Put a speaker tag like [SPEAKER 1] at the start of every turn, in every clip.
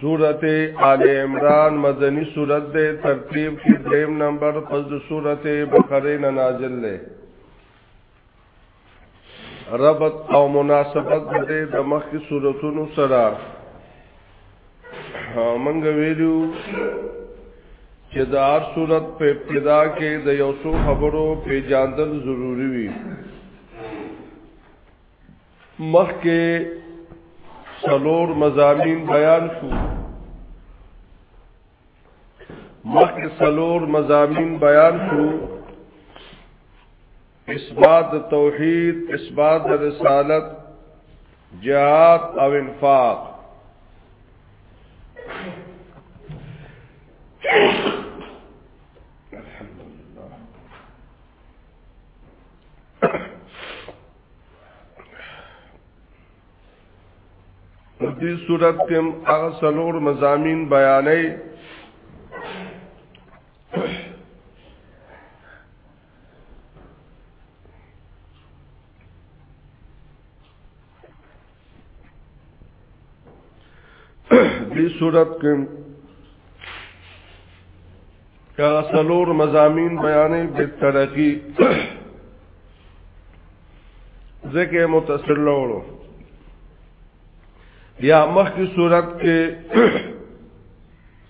[SPEAKER 1] سورت آل عمران مدنی سورت دے ترتیب کی دریم نمبر فضل سورت بخرین نازل لے ربط او مناسبت دے دمخ کی سورتونو سرا منگ ویلو چې د هر صورت په ابتدا کې د یو څو خبرو پیجاندل ضروری وي مخکې سلور مزامین بیان شو مخکې سلور مزامین بیان شو اثبات توحید اثبات رسالت جهاد او انفاق په دې صورت کې هغه څلور مزامین بیانې دې صورت کې یا سلور مزامین بیانې د ترقی ځکه متصل لورو یا مخکې صورت کې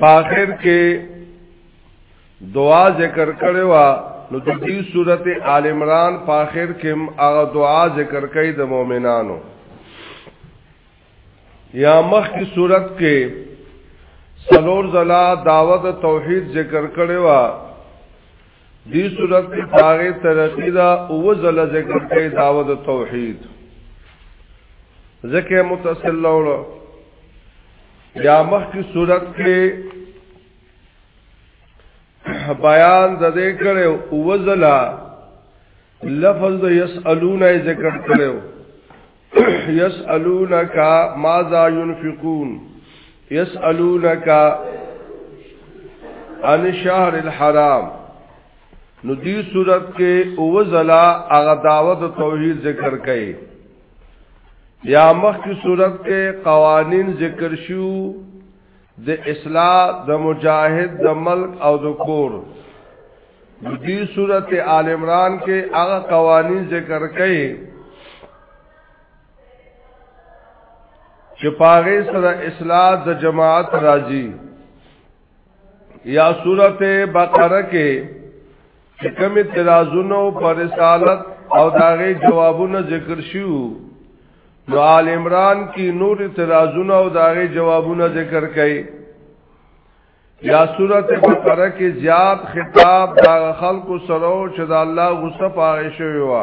[SPEAKER 1] په اخر کې دعا ذکر کړي وا نو د دې سورته آل عمران په اخر کې هغه دعا ذکر کړي د مؤمنانو یا مخ کی صورت کې سلور زلا دعوت توحید ذکر کړي وا دې صورت کې هغه ترقی دا او زلا ذکر کړي دعوت توحید ذکر متصل لولو یا مخ کی صورت کې بیان د دې کړو وزلا لفظ د یسالون ذکر کړو یسالونک ماذا ينفقون یسالونک عن شهر الحرام نو دې صورت کې وزلا هغه دعوت توحید ذکر کړي یا مخکی صورت کې قوانین ذکر شو د اصلاح د مجاهد د ملک او د کور د دې صورت آل عمران کې هغه قوانین ذکر کړي چې پاغه سره اصلاح د جماعت راځي یا سورت بقره کې کمی ترازونو پر رسالت او داغه جوابونه ذکر شیو نو آل عمران کی نور ترازونه او داغه جوابونه ذکر کړي یا سورت بقره کې زیات خطاب دا خلکو سره چې د الله غصه پاره شوی و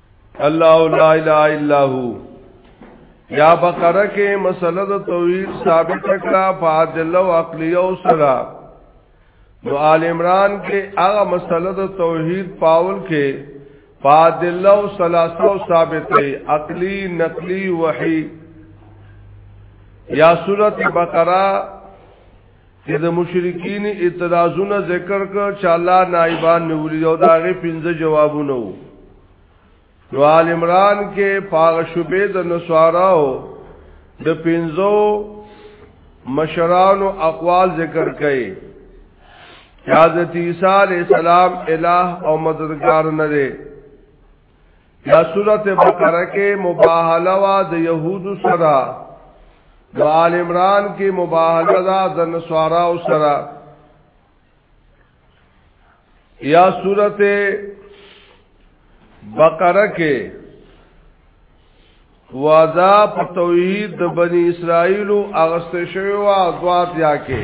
[SPEAKER 1] الله لا اله الا هو یا بقره کې مسله د توحید ثابت کړه فاضل او عقلی او سرا نو آل عمران کې هغه مسله د توحید پاول کې فاضل او ثلاثه او ثابت دی عقلی نقلی وحی یا سورۃ بقره کې د مشرکین اعتراضونه ذکر کړ چې الله نایبان نیولې او دا غي پنځه جوابونه وو نو آل عمران کې پاغ شوبې د نسواراو د پنځو مشرانو اقوال ذکر کړي حضرت عیسی علیہ السلام الہ او مددگار نه دی دا سورت بقره کې مباهله وا د يهودو سره د آل عمران کې مباهله دا د نصارا او سره یا سورت بقره کې وعدا په توحید د بنی اسرائیل او اغست شوی او ادوات یا کې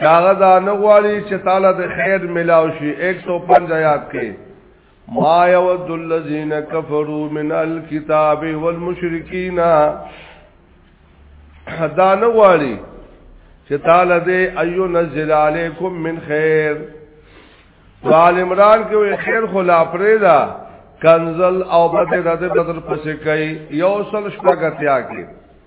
[SPEAKER 1] چاغه دا نغواړي چې تعالی د خیر ملاو شي 105 آیات کې ما یود الذین کفروا من الكتاب والمشرکین دا نغواړي چې تعالی دې ایو نزل علیکم من خیر وال عمران کې وي خیر خو لا پرېدا کنزل او بده د بدر پسې کوي یو سل شپږتیا کې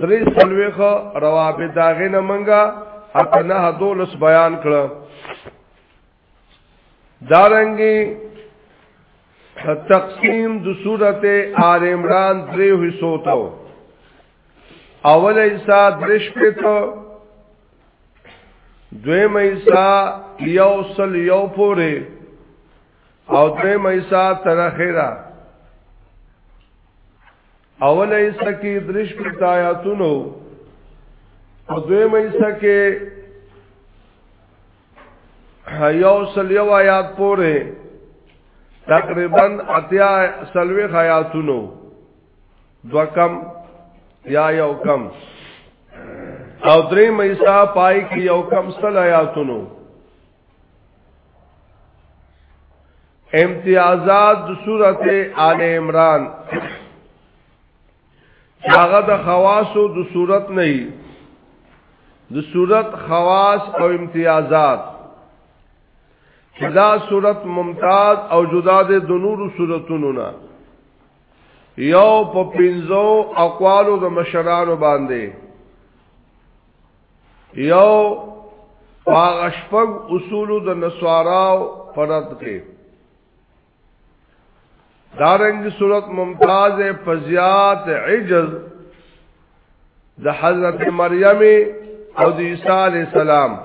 [SPEAKER 1] درې سلويخ روابط داغه نه منګه اتنه دولس بیان کړ دارنګي تقسیم د سورته آل عمران درې حصو ته اول حصہ درش پته دویم حصہ یو سل یو پوره او دریم حصہ تر اخره اول ایسا کی درش پیت آیاتونو او دویم ایسا کی یو سلیو آیات پوره تقریبا اتیا سلوی خیاتونو دو کم یا یو کم او درې مېسا پای کې یو کم سل آیاتونو امتیازات د سورته آل عمران هغه د خواصو د صورت نه د صورت خواص او امتیازات دا صورت ممتاز او جدا ده د نورو صورتونو نه یو په پنځو اقوالو د مشرانو باندې یو هغه شپږ اصول د نسواراو پرد کې دارنګ صورت ممتاز فزیات عجز د حضرت مریم او د عیسی علی السلام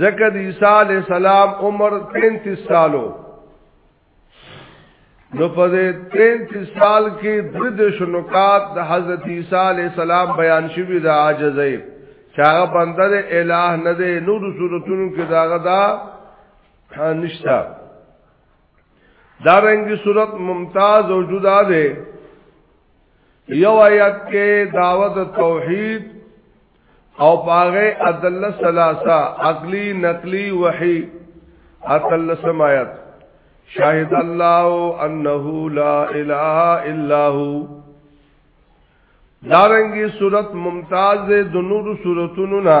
[SPEAKER 1] زکه د عیسی علی السلام عمر 33 سالو نو په دې 33 سال کې د دې شنوکات د حضرت عیسی علی السلام بیان شوی د عاجزۍ چاغه بنده د الٰه نه دی نو د صورتونو کې داغه دا نشتا دارنګي صورت ممتاز او جدا ده یو آیت کې دعوت توحید او پاغه ادل ثلاثه عقلی نقلی وحی اتل سمایت شاهد الله انه لا اله الا هو دارنګي صورت ممتاز د نور صورتونو نه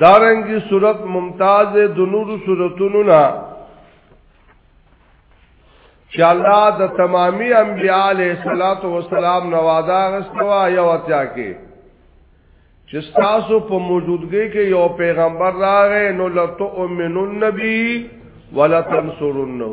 [SPEAKER 1] دارنګي صورت ممتاز د نور صورتونو نه چې الله د تمامي انبياء عليه صلوات و سلام نوادا غستوا یو اتیا کې چې تاسو په موجودګۍ کې یو پیغمبر راغی نو لته امنون نبی ولا تنصرنه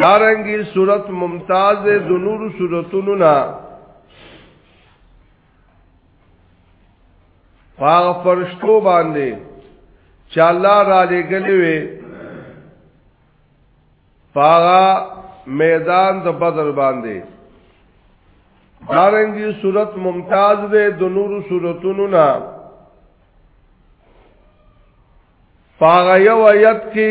[SPEAKER 1] دارنګي صورت ممتاز د نور صورتونو نه پاغ فرشتو باندې چې الله را لګلې وي پاغا میدان د بدر باندې دارنګي صورت ممتاز ده د نور صورتونو نه پاغا یو آیت کې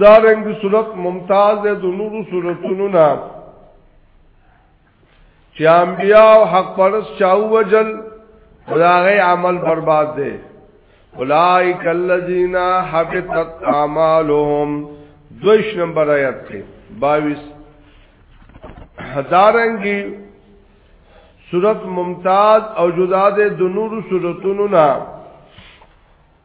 [SPEAKER 1] دا رنګ صورت ممتاز ده د نورو صورتونو نه چې انبیا او حق پرس چاو وجل خدای عمل برباد ده اولائک الذین حبطت اعمالهم دویش نمبر آیت کې 22 هزارنګي صورت ممتاز او جدا ده د نورو صورتونو نه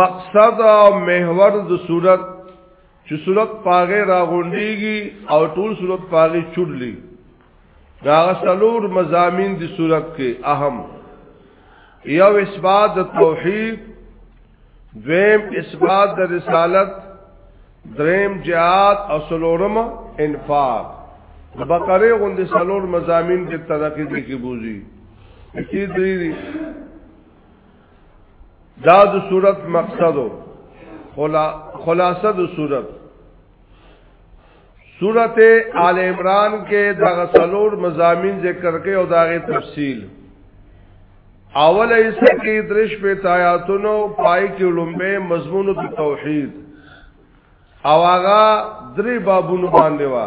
[SPEAKER 1] مقصد او محور د صورت چې صورت پاغه راغونډيږي او ټول صورت پاغه چړلي دا غسلور مزامین د صورت کې اهم یو اثبات د توحید دویم اثبات د رسالت دریم جهاد او سلورم انفاق د بقره غوندې سلور مزامین کې ترقې دي کې بوزي چې دې دا د صورت مقصد خلاصه د صورت صورت آل عمران کې دغه څلور مزامین ذکر کړي او داغه تفصیل اول ایسه کې درش په تایاتونو پای کې لومبه مضمون د توحید او هغه درې بابونو باندې وا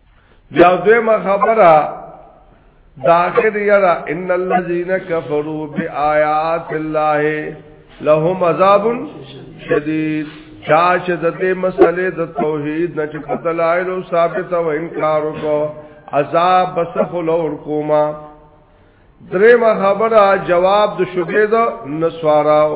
[SPEAKER 1] بیا دویمه خبره داخر یرا ان الذين كفروا بآيات الله لهم عذاب شدید چاچ د دې مسلې د توحید نه چې قتلایل او ثابت او انکار وکړو عذاب بسخ لور کوما درېما خبره جواب د شوبې د نسواراو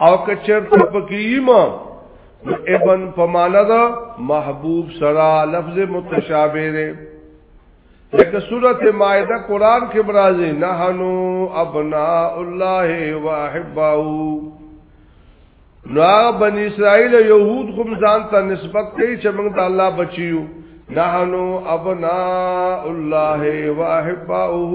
[SPEAKER 1] او که چرته پکیم ابن پمانا دا محبوب سرا لفظ متشابه دے لیکن صورت مائدہ قرآن کے برازی نحنو ابناء اللہ و احباؤ نو هغه بنی اسرائیل یهود خو ځان ته نسبت کوي چې موږ د الله بچیو نحنو ابناء الله واحباؤه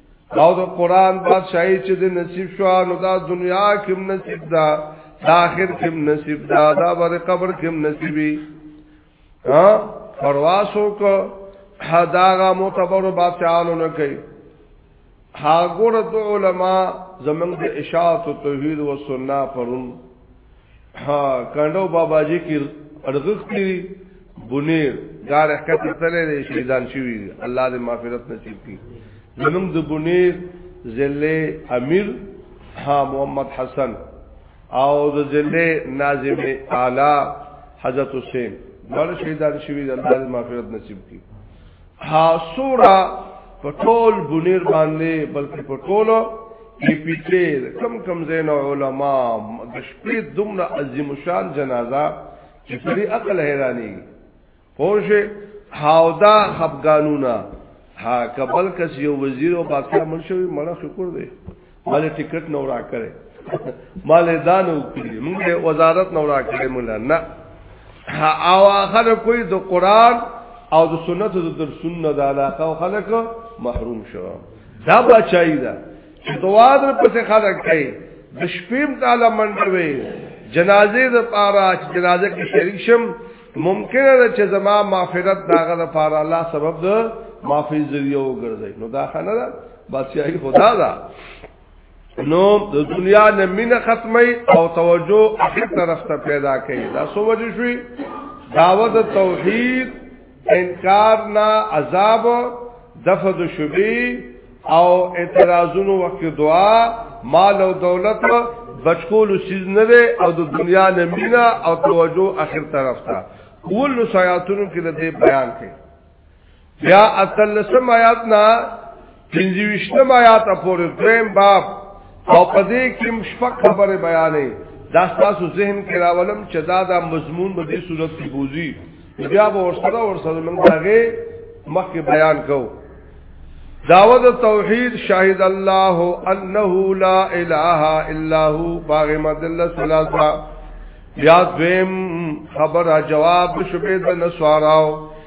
[SPEAKER 1] او د قران بادشاہي چې د نصیب شو نو دا دنیا کې نصیب ده د آخر کې نصیب ده دا بر قبر کې نصیبي ها پرواسو کو حداغه معتبر بادشاہانو نه کوي هاګور د علما زمنګ د اشاعت توحید و سنت پرون ها کاندو بابا جی کی ارغخ کړی بنیر دار حقیقت تللی دی شهیدان شوی الله دې مغفرت نصیب کړي زمونږ د بنیر ضلع امیر ها محمد حسن او د ضلع ناظم اعلی حضرت حسین ډول شهیدان شوی الله دې مغفرت نصیب کړي ها سورا په ټول بنیر باندې بلکې په ټول کې پیټه کم کم زین علما د شپې دومره عظیم شان جنازه چې سړي عقل حیراني پوجي هاودا خفقانونه ها کبل کس یو وزیر او باقی منشوی مړه شکر دی مال ټیکټ نو را کړې مال دانو کړې موږ وزارت نو را کړې موږ نه او اخر کوئی د قران او د سنت د درسونو د علاقه او خلک محروم شو دا بچای دا چې دعا در پسې خلک کوي د شپیم تعالی منډوي جنازې د پاره چې جنازه کې شریک شم ممکنه ده چې زما معافرت داغه د پاره الله سبب د معافي ذریعہ وګرځي نو دا خنه ده بادشاہي خدا دا نو د دنیا نه مینه ختمه او توجه اخر طرف ته پیدا کړي دا سوچ شوي دعوت توحید انکار نه عذاب دفع د شبی او اعتراضونو وخت دعا مال او دولت بچکول سیز نه دی او د دنیا نه مینا او توجه اخر طرف ته ول شایاتونو کې د بیان کړي بیا اتلسم آیات نا پنځوشتم آیات پورې دریم باب او پدې کې مشفق خبره بیانې دا تاسو ذهن کې راولم چې دا د مضمون په دې صورت کې بوزي بیا به ورسره ورسره موږ هغه مخکې بیان کوو داود توحید شاهد الله انه لا اله الا هو باغ مدل ثلاثه بیا دویم خبره جواب شبه د نسواراو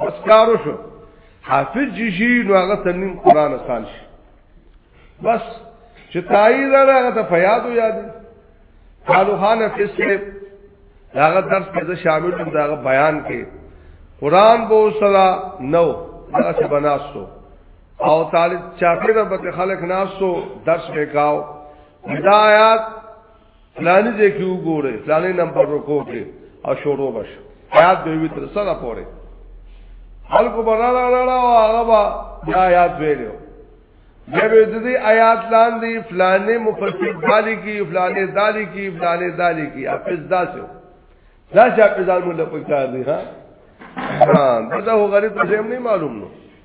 [SPEAKER 1] بس کار وشو حافظ چې شي نو هغه تنیم قران آسان شي بس چې تایید هغه ته فیاد و یاد قالو خان حافظ صاحب هغه درس کې شامل شوم دا بیان کې قران بو صدا نو هغه څه بناستو او طالب چاپیره به خلک ناسو درس وکاو هدایت پلانی دې کې وګوره پلانی نمبر رکو کې او شروع بش یاد به وي تر سره پوره خلکو بنا را را را هغه با بیا یاد ویلو بیا به دې آیات لاندې فلانه مفسر دالی کی فلانه دالی کی فلانه دالی کی حافظ داسو دا چې حافظان مولا پکار دي ها دا هو غریب ته هم نه معلوم نو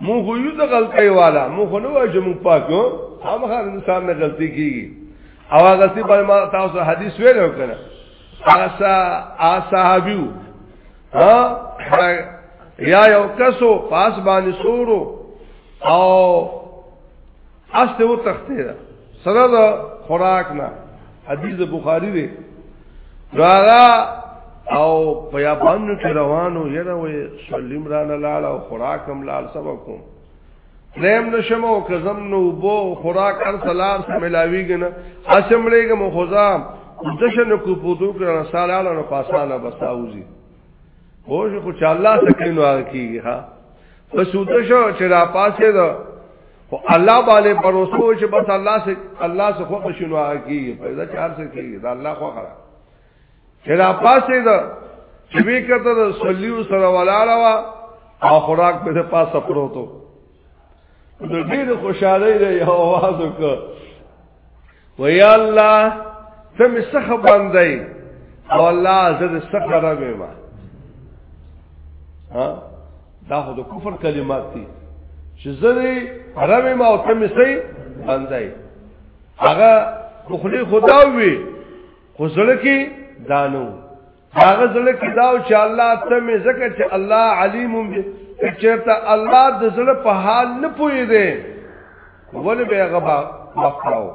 [SPEAKER 1] مو خو یو د غلطي والا مو خو نه وای چې مو پاکو هم هر انسان نه غلطي کیږي او هغه سی په ما تاسو حدیث ویل وکړه هغه صحابیو ها یا یو کسو پاس باندې سورو او استه و تخته ده سره ده خوراک نه حدیث بخاری دی راغا او پیا باندې کې روانو یره وې سلیم را نه لاړ او خوراک هم لاړ سبا کوم نیم نشم او کزم نو بو خوراک هر سلار سره ملاویږي نه اسمړېګه مو خزام دشن کو پودو کړه سالاله نو پاسانه بساوزی هوش خو چې الله سکینو هغه کیږي ها په سوده شو چې را پاسه ده خو الله باندې پروسو چې بس الله سے الله سے خو شنو کی پیدا چار سے کی دا الله خو خلا چې را پاسې دا چې وی کته د صلیو سره ولاړه وا او خوراک په پاسه پروتو د ډېر خوشاله دی یو आवाज وکړ ويا الله ته مې څخه باندې او الله زه دې څخه راوي ما ها دا خو د کفر کلمات دي چې زه دې راوي ما او ته مې سي باندې هغه مخلي خدا وي خو زړه کې دانو هغه زړه کې داو چې الله ته مې ذکر چې الله علیم به چیرته الله د زړه په حال نه پوي دی ولې به هغه مخاو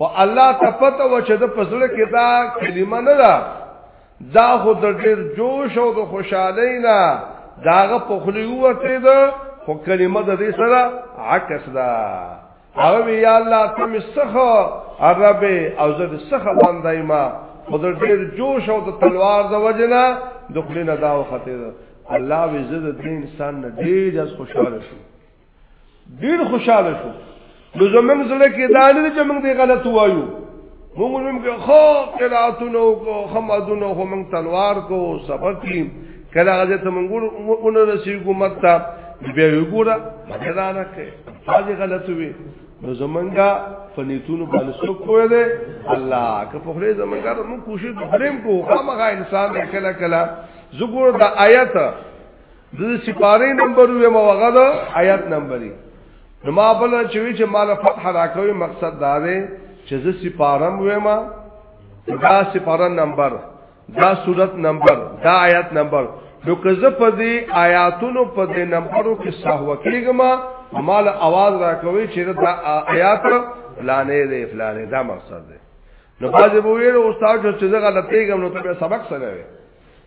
[SPEAKER 1] او الله ته پته و چې د پسړه کې دا کلمه نه ده دا خو د ډېر جوش او د خوشحالۍ نه داغه په خلی وته ده خو کلمه د دې سره عکس ده هغه وی یا الله تم سخه عرب او زه سخه باندې ما خود ډیر جوش او د تلوار د وجنا د خپل نه داو خطر الله وی زه د دین انسان نه ډیر از خوشاله شو ډیر خوشاله شو نو زمنګ زړه کې دانه چې موږ دې غلط وایو موږ هم که خو قراتونو کو خمدونو خو موږ تلوار کو سبق کی کله هغه ته موږ اون رسیدو متا بیا وګوره مددا نه کوي فاضي غلط وي نو زمونږه فنیتونو باندې څوک کوی دی الله که په خله زمونږه موږ کوشش وکړم کو خامخا انسان کله کله زګور د آیت د سپاره نمبر یو موغه د آیات نمبرې نو ما بل چې وی چې مال فتح راکوي مقصد دا دی چې زه سپارم وېم دا سپاره نمبر دا صورت نمبر دا آیات نمبر نو که زه په دې آیاتونو په دې نمبرو کې سهو کېږم مال आवाज راکوي چې دا آیات فلانه دې فلانه دا مقصد دی نو باز به ویل استاد چې زه غلطېږم نو ته سبق سره وې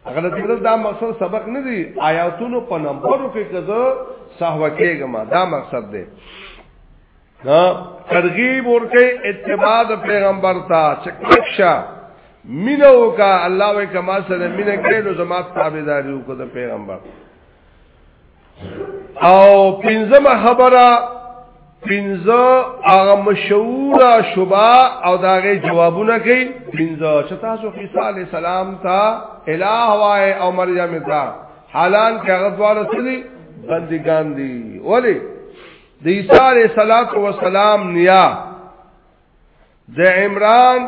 [SPEAKER 1] هغه دې دا مقصد سبق نه دی آیاتونو په نمبرو کې کزه سهو کېګم دا مقصد دی ها ترغیب ورکه اتباع د پیغمبر ته چکشا مینو کا الله وکما سره مینه کړو زما تابعداري وکړه پیغمبر او پنځمه خبره پنځه هغه مشهور شوبا او داغه جوابونه کوي پنځه چې تاسو عیسی علی السلام ته الہ وای او مریم ته حالان کې هغه دواړه سړي بندگان دي ولی د عیسی علیہ الصلات والسلام نیا د عمران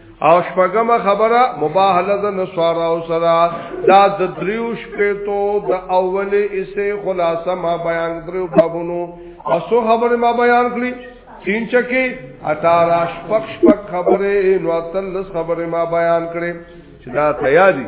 [SPEAKER 1] او شپږم خبره مباهله د نصارا او سرا دا د دریو شپېتو د اولې اسې خلاصه ما بیان دریو بابونو او سو خبره ما بیان کړی تین چکی اتارا شپک شپک خبره نو اتلس خبره ما بیان کړی چې دا تیاری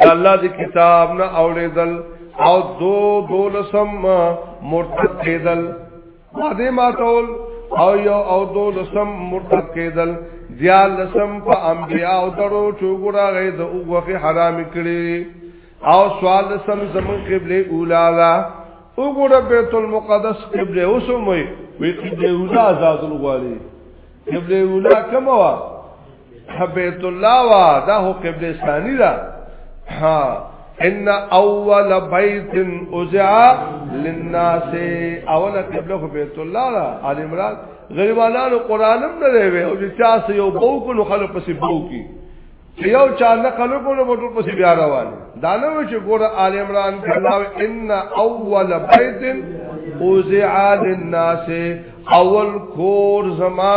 [SPEAKER 1] د الله د کتاب نه اوریدل او دو دولسم مرتد کېدل واده ماتول او یو او دولسم مرتد کېدل دیا لسم په انبیاء او درو چوغرا غي د اوغه حرام کړي او سوال لسم زمون قبله اولا لا وګوره بیت المقدس قبله اوسموي وی قبله اولا آزاد الغالي قبله اولا کومه بیت الله وا دا هو قبله ثانی دا ها ان اول بیت اوزعا للناس اول قبله بیت الله دا ال عمران غریبانو قرانم نه دی او چې چا سه یو بو کو نو خلک پسې بو کی یو چا نه خلک کو نو ټول پسې بیا روان دا نه و چې ګوره ال عمران کلاو ان اول بیت اوزعا للناس اول کور زما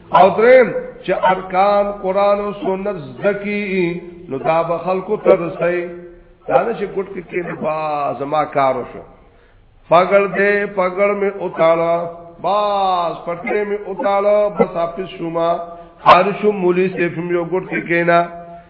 [SPEAKER 1] او دریم چې ارکان قران او سنت زکی نو دا به خلکو ته رسي دا نه چې ګټ کې کې با زما کار وشو پګړ دې پګړ می اوتالا باس پټې می اوتالا بس اپس شوما هر شو مولي سیف می وګټ کې کینا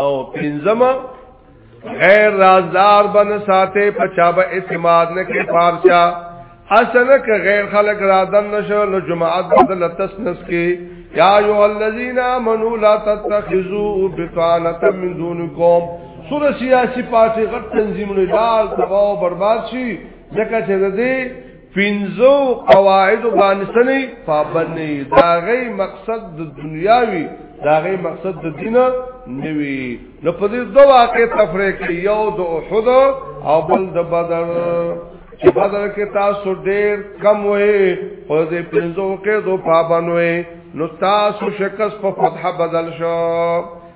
[SPEAKER 1] او پنځمه غیر رازدار بن ساته پچابه اعتماد نه کې پارچا اسنه که غیر خلق را دن نشو نو جماعت بدل تسنس کې یا ایو الذین آمنو لا تتخذوا بطانه من دونکم سره سیاسی پارټي غټ تنظیمونه دال تباہ او برباد شي ځکه چې د دې پینزو قواعد باندې سنې پابند نه دا غي مقصد د دنیا وی دا غي مقصد د دین نه وی نو په دې دوه واقع تفریق کې یو د احد او بل د بدر چې بدر کې تاسو ډېر کم وې او دې پینزو کې دو پابند وې نو تاسو شکست په فتح بدل شو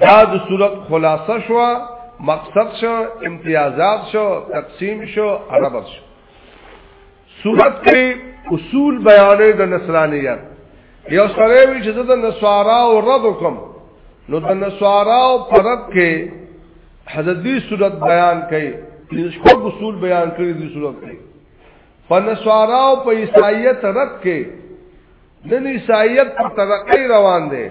[SPEAKER 1] دا د صورت خلاصه شو مقصد شو امتیازات شو تقسیم شو عربت شو صورت کې اصول بیانې د نصرانیت یو سره وی چې د نصارا او رد کوم نو د نصارا او پرد کې حضرت دی صورت بیان کړي شپږ اصول بیان کړي دي صورت کې په نصارا او په عیسایت رد کې نن عیسایت په ترقی روان دی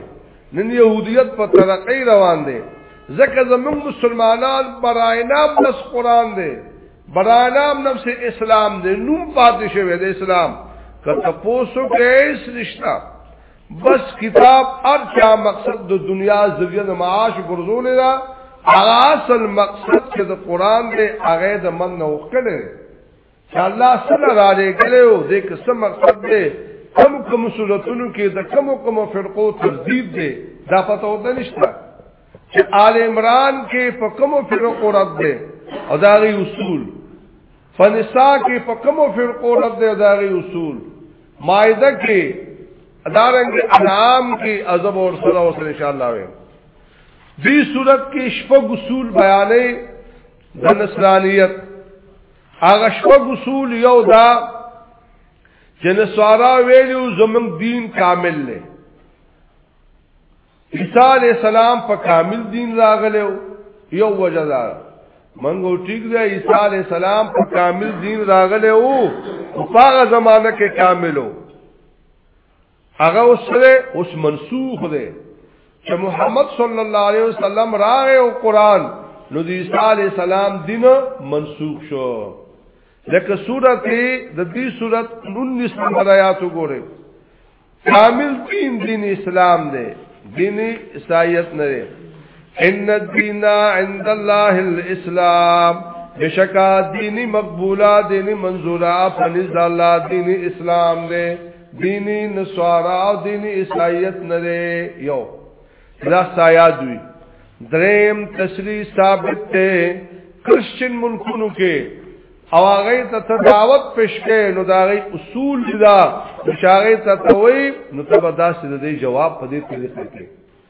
[SPEAKER 1] نن يهوديت په ترقی روان دی ځکه زموږ مسلمانان براینام نس قران دی براینام نفس اسلام دی نوم پاتې شوی دی اسلام کته پوسو کیس نشتا بس کتاب ارچا مقصد د دنیا زویه د معاش ګرځول دا اصل مقصد چې د قران دی هغه د من نه وکړي چې الله سره را لګلو د قسم مقصد دی کم کم صورتونو کې د کم کم فرقو ترتیب دی دا پته وته نشته چې آل عمران کې په کم فرقو رد دی او دا غي اصول فنسا کې په کم فرقو رد دی دا غي اصول مائده کې ادارنګ انعام کې عذاب اور سره اوس ان شاء الله وي دې صورت کې شپږ اصول بیانې د نصرانیت هغه شپږ اصول یو دا چې نسوارا ویلو زمنګ دین کامل دی عیسی علی السلام په کامل دین راغلو یو وجه دا منګو ټیک دی عیسی علی السلام په کامل دین راغلو او په هغه زمانہ کې کاملو هغه اوس سره اوس منسوخ دی چې محمد صلی الله علیه وسلم راغی او قران نو د عیسی علی السلام دین منسوخ شو لکه سورته د دې سورته 19 نمبر آیات وګوره کامل دین دین اسلام دی دین عیسایت نه دی ان الدین عند الله الاسلام بشکا دینی مقبولا دینی منظورا پنځ الله دینی اسلام دی دینی نصارا او دینی عیسائیت نه یو دا سایا دوی دریم تشریح ثابت ته کرسچن ملکونو کې او هغه ته تداوت پیش کې نو دا غي اصول دا چې هغه ته توي نو تبداسې د جواب په دې طریقه کې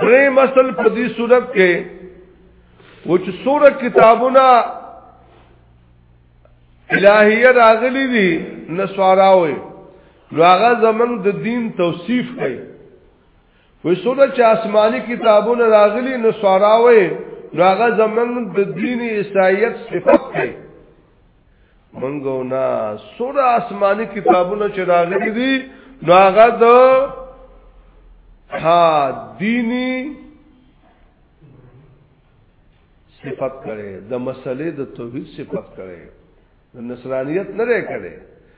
[SPEAKER 1] درې مسل په دې صورت کې و چې سوره کتابونه الہیه راغلي دي نسواراوي نو هغه زمنګ د دین توصیف کوي وې سوره چې آسماني کتابونه راغلي نسواراوي نو هغه زمنګ د دین عیسایت صفت کوي منګو نا سور آسمانی کتابونه چې راغلي دي نو هغه د ها دینی صفت کړي د مسلې د توحید صفت کړي د نصرانیت نه لري کړي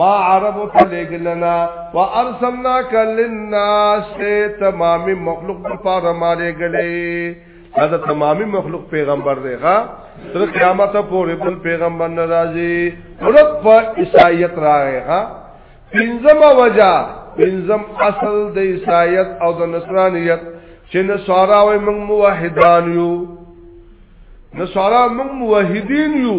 [SPEAKER 1] ما عرب ته لګلنا وارسلناک للناس تمام مخلوق په پاره ما لګلې دا تمام مخلوق پیغمبر دی ښا تر قیامت پورې بل پیغمبر ناراضي ورک په عیسایت راغی ښا پنځم وجہ پنځم اصل د عیسایت او د نصرانیت چې نصارا او موږ موحدان یو نصارا موږ موحدین یو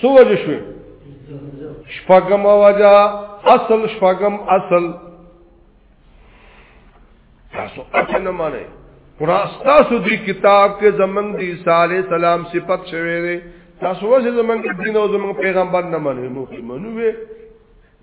[SPEAKER 1] سو وجه شوی شپاگم وجه اصل شپاگم اصل تاسو اچھا نمانے قرآن ستاسو دی کتاب کې زمنګ دی صالح سلام صفت شوی دی تاسو وځه زمنګ دین او زمنګ پیغمبر نه منئ مو منو وی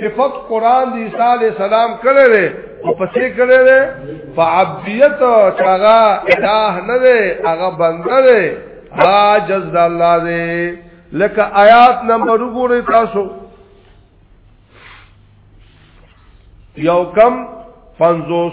[SPEAKER 1] صفت قران دی عیسی علی السلام کړه لري او پسې کړه لري فعبدیت چاغه الہ نه دی هغه بنده دی عاجز د الله دی لکه آیات نمبر وګورئ تاسو یو کم 50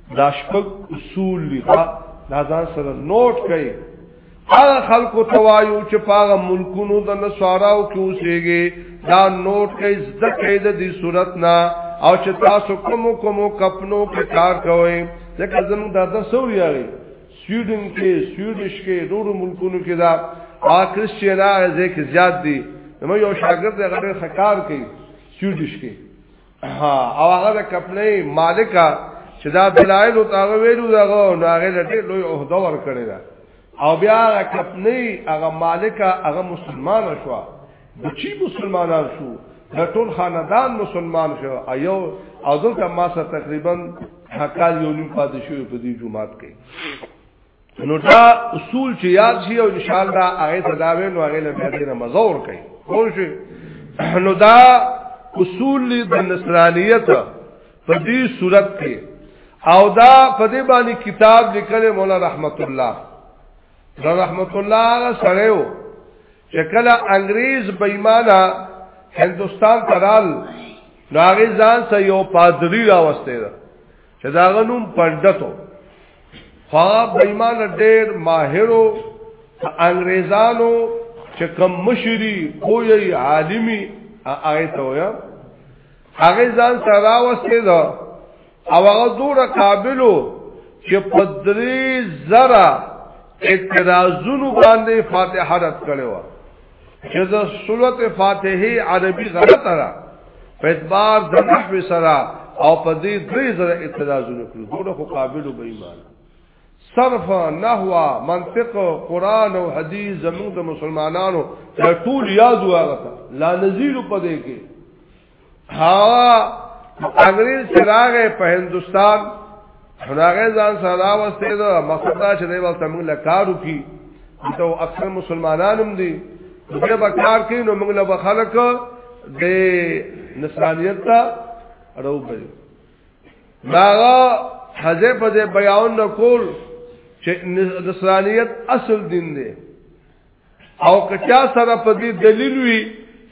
[SPEAKER 1] دا شپږ اصول دي دا ځان سره نوٹ کړئ هغه خلکو توایو چې پاغه ملکونو د نصاراو کې اوسېږي دا نوٹ کړئ زده کړئ د دې صورت نه او چې تاسو کوم کوم کپنو کې کار کوئ ځکه زموږ دا د سورياري سویډن کې سویډش کې ډور ملکونو کې دا آکرسچینا ځکه زیات دي نو یو شاګرد هغه خکار کوي سویډش کې ها او هغه د کپلې مالک چې دا بلایل او تاغه ویلو دا نو هغه د ډېر لوی عہده ور کړی دا او بیا هغه کپلې هغه مالک هغه مسلمان شو بچی مسلمانان شو د ټول خاندان مسلمان شو ایو او دلته ما سره تقریبا حقال یو نیم پاتې شو په دې جمعات کې نو دا اصول چې یاد شي او ان شاء الله هغه تداوی نو هغه له دې نه مزور کوي خو شي نو دا اصول د نصرانیت په دې صورت کې او دا په دې باندې کتاب لیکل مولا رحمت الله دا رحمت الله هغه سره و چې کله انګريز بېمانه هندستان ترال ناغي ځان سه یو پادری راوسته دا چې دا غنوم پندتو خو بېمان ډېر ماهرو انګريزانو چې کم مشري کوی عالمي هغه ته ویا هغه ځان سره وسته دا او هغه دور قابلو چې پدری زرا اعتراضونو باندې فاتحه رد کړو چې د سورت فاتحه عربي غلط را په اعتبار د نحو سره او په دې درې زره اعتراضونه کړو ګوره خو قابل به ایمان صرف نحو منطق قران او حدیث زموږ د مسلمانانو ټول یاد واغته لا نزيل په دې کې ها انګريز چراغ په هندستان خدای ځان سره واستې دا مقصد دا چې دی وخت موږ له کارو کی ته اکثر مسلمانانم دي دغه به کار کوي نو موږ له خلک د نصرانيت ته راوبل دا حزه په بیان نکول چې نصرانيت اصل دین دی او که چا سره په دې دلیل وي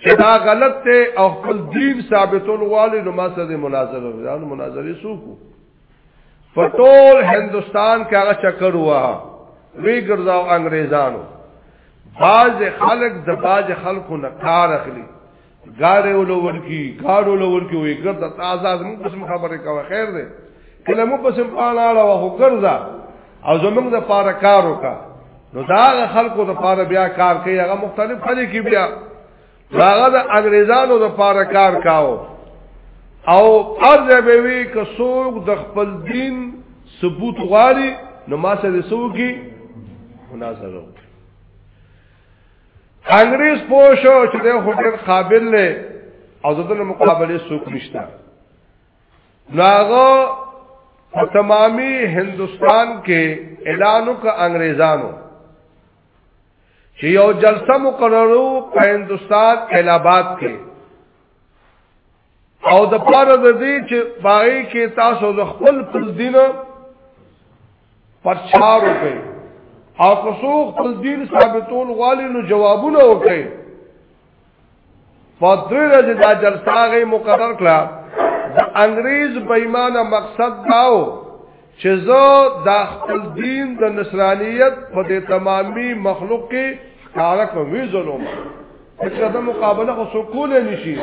[SPEAKER 1] چې دا غلط دی او خپل دین ثابتول غواړي نو ما سره مناظره وکړي دا مناظره سوکو په ټول هندستان کې هغه چکر وها وی ګرځاو انګريزانو باز خلق د باز خلقو نه کار اخلي ګاډي ولور کی ګاډو لور کی وې ګرځه تازه زموږ قسم خبره کوي خیر دی کله مو قسم پالاړه وه ګرځه او زموږ د پاره کار وکا نو دا خلکو د پاره بیا کار کوي هغه مختلف خلک بیا هغه د انګريزانو د پاره کار کاو او ارز به وی که څوک د خپل دین ثبوت غواړي نو ما سره سوګي مناظره انګريز پوه شو چې د هوټل قابل له او دغه مقابله سوق نشته ناغه په تمامي هندستان کې اعلان وک انګريزانو چې یو جلسه مقررو په هندستان الہ آباد کې او د پاره د دې چې پای کې تاسو د خپل پر دین پرچار وکړي او که څوک پر دین ثابتول غواړي نو جوابونه وکړي په درې ورځې دا جلسه غي مقرر کړه د انګريز بېمانه مقصد داو چې زه دا خپل دین د نصرانیت په دې تمامي مخلوق کې کار کوم ظلم چې دا مقابله خو سکول نشي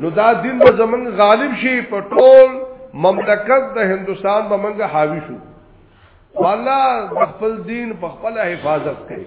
[SPEAKER 1] نو دا دین به زمنګ غالب شي په ټول مملکت د هندستان به منګه حاوی شو والله خپل دین په خپل حفاظت کوي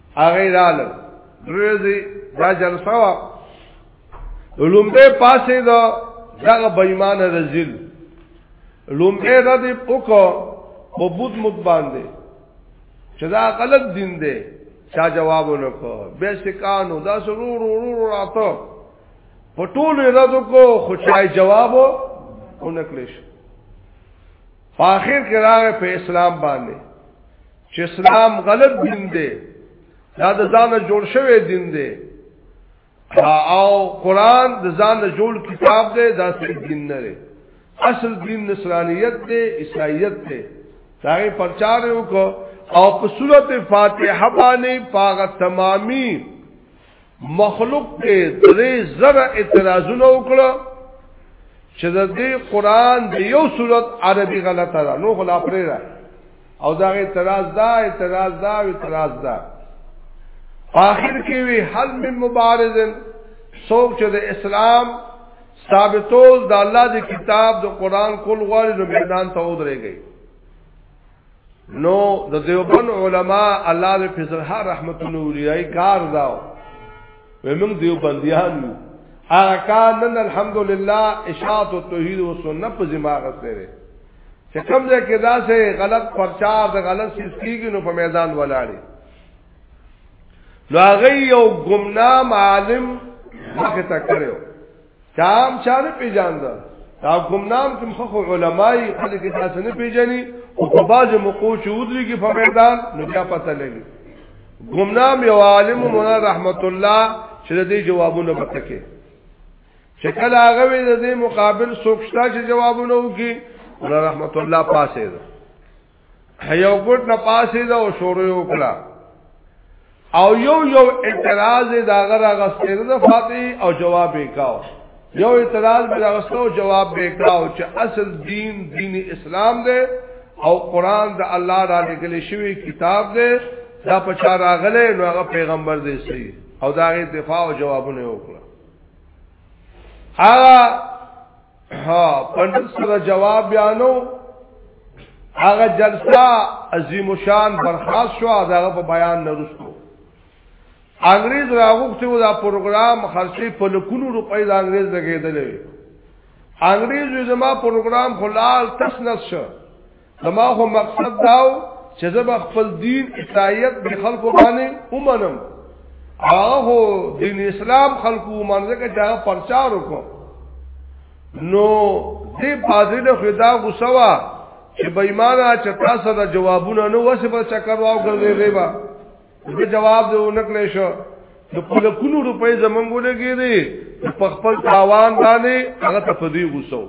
[SPEAKER 1] هغه لاله ورځي دا جلسه وا لومبه پاسې دا دغه بېمان رزل لومبه را دې پوکو په بود مت باندې چې دا غلط دین دی چا جواب ورکو به سکانو دا سرور ورور راته په ټولو رد کو خو چای جواب اونکلیش په اخر کې راغی په اسلام باندې چې اسلام غلط دین دی دا د ځان جوړ شوی دین دی او قران د ځان جوړ کتاب دی دا څه دین نه دی اصل دین نصرانیت دی عیسایت دی دا پرچار وکړو او په صورت فاتحه باندې پاغه تمامي مخلوق ته درې زره اعتراضونه وکړه چې د دې قران د یو صورت عربي غلطه ده نو خلا پرې ده او دا اعتراض دا اعتراض دا اعتراض دا آخر کې وی حل من مبارزن څوک چې د اسلام ثابتول د الله د کتاب د قران کول غواړي نو میدان ته ودرېږي نو د دیوبند علما الله دې په زړه رحمت نوریای کار داو ومن دیوبندیان یو اکان نن الحمدلله اشاعت او توحید او سنت په ذمہ غسره چې کوم ځای کې دا سه غلط پرچار د غلط سیس کیږي نو په میدان ولاړی نو هغه یو ګمنام عالم مخه تا کړو چام چا نه پیژاند دا ګمنام کوم خو علماي خلک تاسو نه پیژني او په باج مقو چودري کې په میدان نو بیا پته لګي ګمنام یو عالم مولا رحمت الله چې دې جوابونه بتکه چې کله هغه وي د دې مقابل سوکشتا چې جوابونه وکي مولا رحمت الله پاسه ده یو ګډ نه پاسې دا او شروع وکړه او یو یو اعتراض دا غره غسر د فاتح او جواب وکاو یو اعتراض به راغستو جواب وکاو چې اصل دین دین اسلام دی او قران د الله را لګل شوی کتاب دی دا په چا راغله نو هغه پیغمبر دی سي او دا غي دفاع او جوابونه وکړه هغه ها پندل سره جواب بیانو هغه جلسه عظیم شان برخاست شو هغه په بیان نه رسو انګريز راغوښته و دا پروګرام خرچې په لکونو روپۍ د انګريز لګېدلې انګريز زما پروګرام خلال تسنس شو زما خو مقصد داو چې زه به خپل دین اصلاحیت به خلکو باندې ومنم هغه دین اسلام خلکو ومنځه کې دا پرچار وکړو نو دې فاضل خدا غوسوا چې بېمانه چې تاسو دا جوابونه نو وسه په چکر واو ګرځې دی با دې جواب دې ونکړې شو نو په لکونو روپۍ زمونږ ولګې دي په خپل تاوان باندې هغه ته په دې غوسو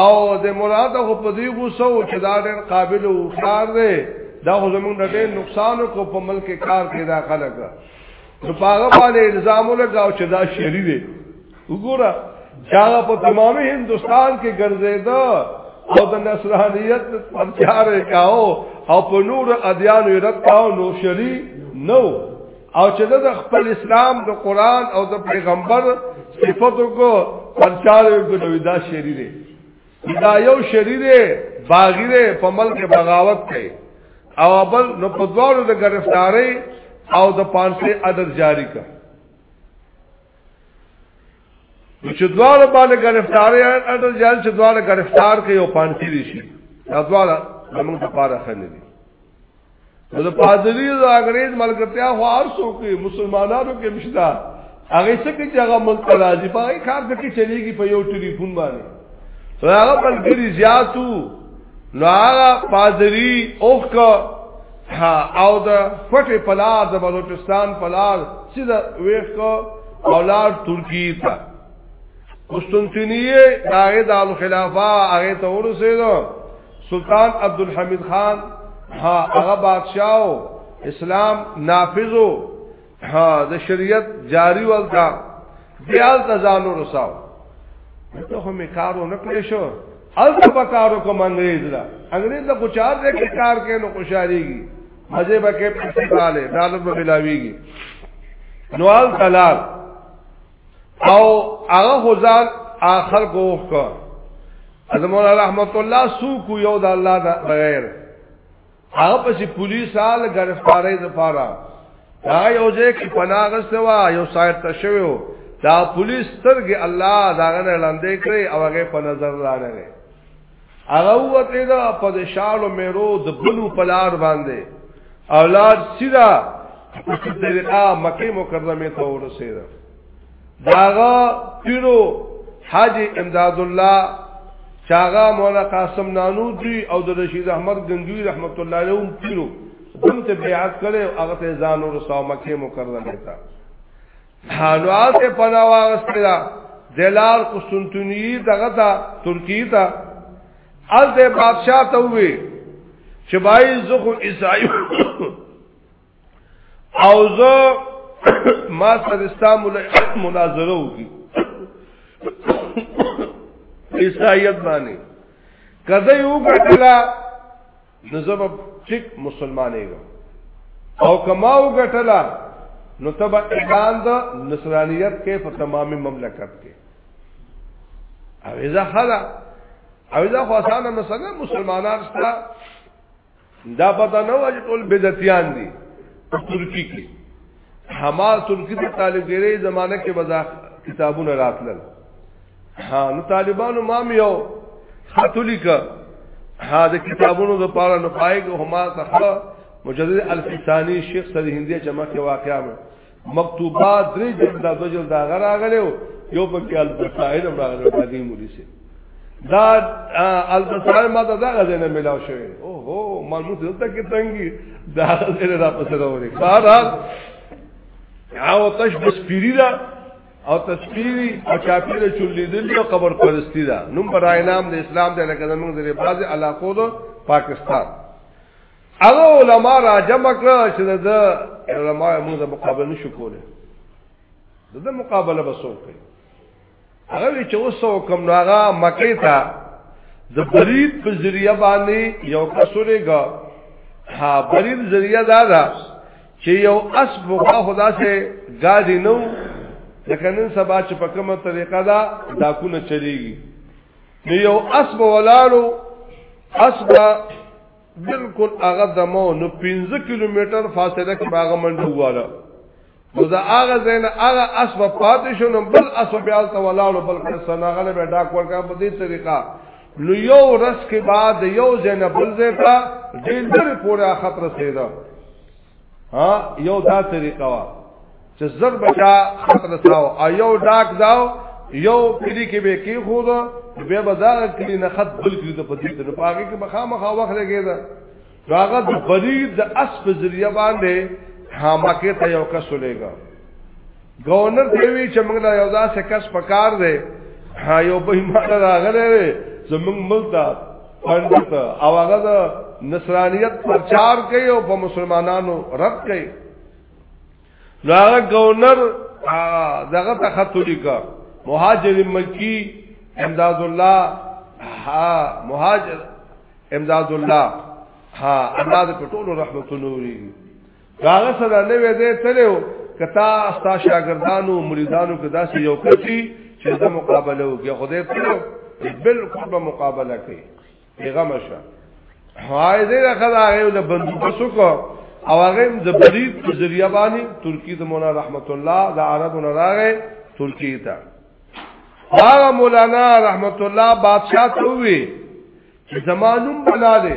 [SPEAKER 1] او د مراد خو په دې غوسه او چې دا ډېر قابل او خار دی دا خو زمونږ ډېر نقصان کو په ملک کار کې دا خلک نو پاغه باندې الزام لګاو چې دا شری دی وګوره دا په تمامه هندستان کې ګرځیدا او د نصرانیت پرچار کاو او په نور ادیان رد کاو نو شری نو او چې د خپل اسلام د قران او د پیغمبر صفاتو کو پرچار کوي دا شری دی دا یو شری دی باغی دی په ملک بغاوت کوي او بل نو په دوارو د گرفتاری او د پانسه عدد جاری کړ چې دوارو باندې گرفتاری عدد جاری چې دوارو گرفتار کوي او پانسه دي شي دا دوارو زموږ لپاره خنه دي د پادری د انګريز ملګرتیا خو ارسو کې مسلمانانو کې مشتا هغه څه کې چې هغه ملک راځي په هغه کار کې چلیږي په یو ټلیفون باندې هغه ملګری زیاتو نو هغه پادری اوخ کا او د فټه پلار د بلوچستان پلار چې دا ویخ کا اولاد ترکی ته قسطنطینیه داغه د خلافه هغه ته ورسېدو سلطان عبدالحمید خان ها هغه بادشاہ او اسلام نافذ او ها د شریعت جاری ولدا دیال تزانو رساو ته هم کارو نه کړی شو الته په کارو کوم انګريز لا انګريز له کوچار دې کې کار کوي نو خوشاليږي مزه به کې پېښاله ډالر به ملاويږي نوال تلال او هغه خدای اخر کوخ کو از مولا رحمت الله سو کو یو د الله د بغیر هغه پسې پولیس آل گرفتاری د پاره دا یو ځای کې پناغسته وا یو سایت تشویو دا پولیس ترګه الله داغه لاندې کړی او هغه په نظر لاله هغه وته دا په د شالو میرو د بلو پلار باندې اولاد سیدا په طریقه مکه مکرمه ته ورسید داغه پیرو حاج امداد الله چاغا مولا قاسم نانوتری او د رشید احمد گنجوی رحمت الله علیهم پیرو دم ته بیعت کړي او هغه ته ځان ورساو مکه مکرمه ته حالات پناه واغستلا دلال قسطنطنیه دغه تا ترکیه تا ال د بادشاہ ته وی چې بای زه خو عیسایو او زه ما سره اسلام مناظره وکي عیسایت باندې کله یو کټلا نو زبب ټیک مسلمانې ګو او کماو غټلا نو تبا اعلان د نصرانیت کې په تمامي مملکت کې او اذا خلا او اذا خاصانه مثلا مسلمانان سره دا پتا نه و چې ټول بدعتيان دي ترکی کې هما ترکی ته طالبګری زمانه کې وزا کتابونه راتلل ها نو طالبانو مام یو خاتولی کا ها د کتابونو د پاره نو پایګ هما ته مجدد الفسانی شیخ سره هندی چې مخه واقعا مکتوبات درې جلد د جلد غراغلو یو په کې البصائر راغلو د دې مولوی دا البصره ما ته دا غزه نه ملاو شوی او هو مانو ته ته کې تنګي دا غزه را پسې راوړي بهرحال او تش بس پیری دا او تسپیری او چاپیره چولیدل او قبر پرستی دا نوم برای نام د اسلام د لکه زمونږ د بعض علاقو د پاکستان هغه علما را جمع کړ چې د علما موږ مقابله نشو کوله د مقابله بسو کوي هغه وی چې اوس حکم نو هغه مکه ته د برید په ذریعہ باندې یو کسورېګا ها برید ذریعہ دا دا چې یو اسب خدا خدا سے گاډي نو لکه نن سبا چې په کومه طریقه دا داکونه چلیږي نو یو اسب ولالو اسب بالکل هغه دمو نو 15 کیلومتر فاصله کې باغ منډو واله نو دا هغه زین هغه اسب پاتې شو نو بل اسب بیا ته ولاړو بل کله سناغله به ډاک ورکا په دې طریقه نو یو رس کې بعد یو زین بل زیتا ډېر پورا خطر سیدا ها یو دا طریقه وا چې زر بچا خطر ساو ایو ډاک داو یو کلی کې به کې خو دا به بازار کلی نه خط بل کلی ته پدې ته په هغه کې مخامخه وخت لګی دا هغه د فرید د اسب ذریعہ باندې حامکه ته یو کس ولېګا گورنر ته وی چې موږ لا یو ځاسه کس پکار دی یو به ما راغله زموږ ملک دا پندت او هغه د نصرانیت پرچار کوي او په مسلمانانو رد کوي نو هغه گورنر دغه ته خط لیکا مهاجر مکی امداد الله ها مهاجر امداد الله ها الله دې په ټولو رحمتونو لري هغه سره نه وې دې تلو کتا استا شاګردانو مریدانو کې داسې یو کچی چې د مقابله وکړي خدای تلو بالکل به مقابله کوي پیغام شه هاي دې راخه دا یو د بندوق سوکو او هغه د برید په ذریعہ باندې ترکی د مولا رحمت الله د عربو نه راغې ترکی ته هغه مولانا رحمت الله بادشاہ ته وی چې زمانوم بنا دے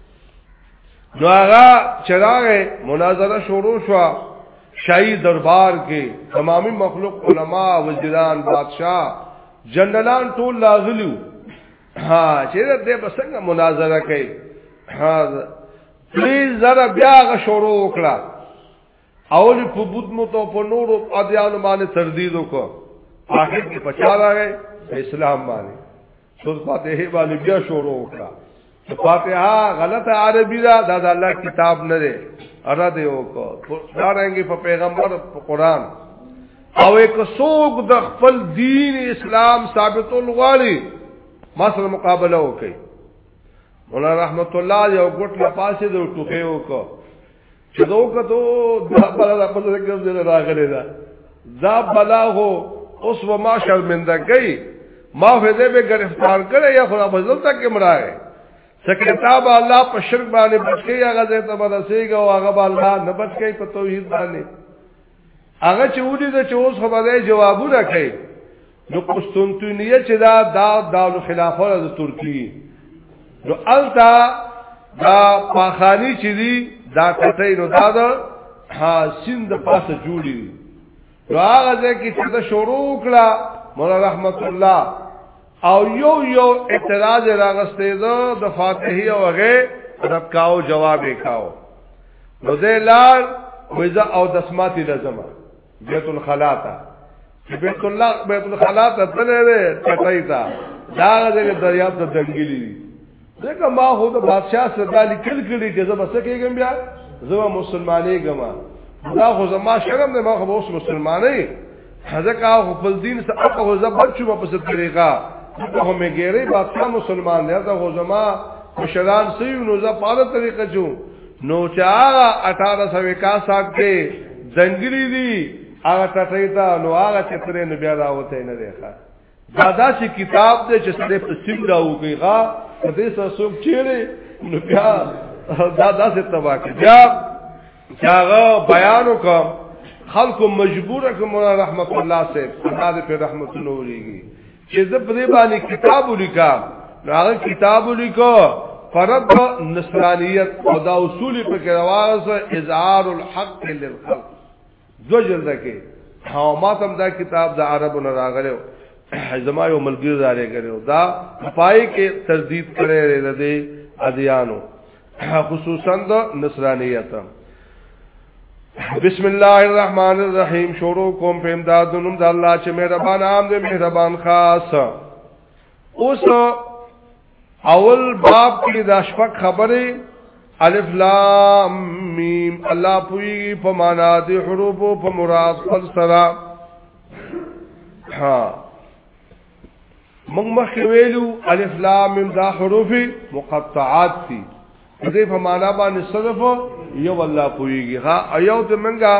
[SPEAKER 1] نو هغه چراغ مناظره شروع شو شاهي دربار کې تمامي مخلوق علما وزیران بادشاہ جنرالان ټول لازلیو ها چې دې بسنګ مناظره کوي ها پلیز زره بیا غ شروع وکړه اول په بوت مو ته په نورو ادیانو باندې تردید وکړ اخر کې پچا راغی اسلام باندې سورۃ فاتحه باندې بیا شروع وکړه فاتحه غلطه عربی دا د الله کتاب نه دی اره دی وکړه دا رنګي په پیغمبر په قران او یک سوق د خپل دین اسلام ثابتول غواړي ما سره مقابله وکړي مولا رحمت الله یو ګټ لپاسه د ټوخه وکړه چې دا وکړو دا بلا د خپل ذکر دې راغلي دا دا بلا هو اوس و ما شرمنده کوي ما فزه به گرفتار کړي یا خدا فضل تک مرای سکتاب الله په شرک باندې بچي هغه ته برسېږي او هغه الله نه بچي په توحید باندې هغه چې ودی چې اوس خو به جوابونه کوي نو قسطنطنیه چې دا دا دال خلافه د ترکی نو التا دا پاخانی چې دی دا کټه نو دا دا ها سند پاسه جوړی نو هغه ځکه چې دا شروع کړه مولا رحمت الله او یو یو اعتراض راغستې ده د فاتحی او غه رب کاو جواب وکاو نو زه لار وزا او دسماتی لازم بیت الخلا تا بیت الله بیت الخلا ته تللی ټټای تا دا د دریاب ته دنګلی ځکه ما هو د بادشاہ سره دالی کل کړی چې زه بس کېږم بیا زما مسلمانې ګما دا خو زما شرم دی ما خو اوس مسلمانې ځکه هغه خپل دین سره هغه خو زه بچو په څه طریقه دا خو مې ګیرې بادشاہ مسلمان دی دا خو زما مشران سي نو زه په اړه طریقه جو نو چې هغه 1861 سال کې دنګری دی هغه ټټې ته نو هغه چې ترې نه بیا راوته نه دی ښه دا داسې کتاب دی چې سره په سیم دا وګي غا په دې سره څوک چیرې نو بیا دا داسې تبا کې بیا چاغه بیان وکم خلکو مجبور کوم رحمت الله سے الله دې په رحمت نوريږي چې زه په دې باندې کتاب ولیکم هغه کتاب ولیکو فرد نصرانیت او دا اصول په کې راوځه اظهار الحق للخلق دو جلده کې او ما تم دا کتاب د عربو نه راغلو زما یو ملګری زاره کړو دا پای کې تردید کړي لري د ادیانو خصوصا د نصرانیت بسم الله الرحمن الرحیم شروع کوم په امداد نوم د الله چې مهربان عام دې مهربان خاص اوس اول باب کې د شپږ خبرې الف لام میم الله پوی په معنا د حروف په مراد خپل سره ها موږ مخکې ویلو الف لام میم دا حروف مقطعات دي دې په معنا باندې صرف یو الله پويږي ها ایو ته منګه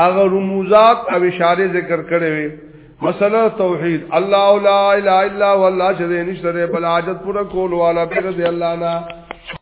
[SPEAKER 1] هغه رموزات او اشاره ذکر کړي وي مثلا توحید الله لا اله الا هو الله شذ نشته بل حاجت پر کول والا بغیر الله نه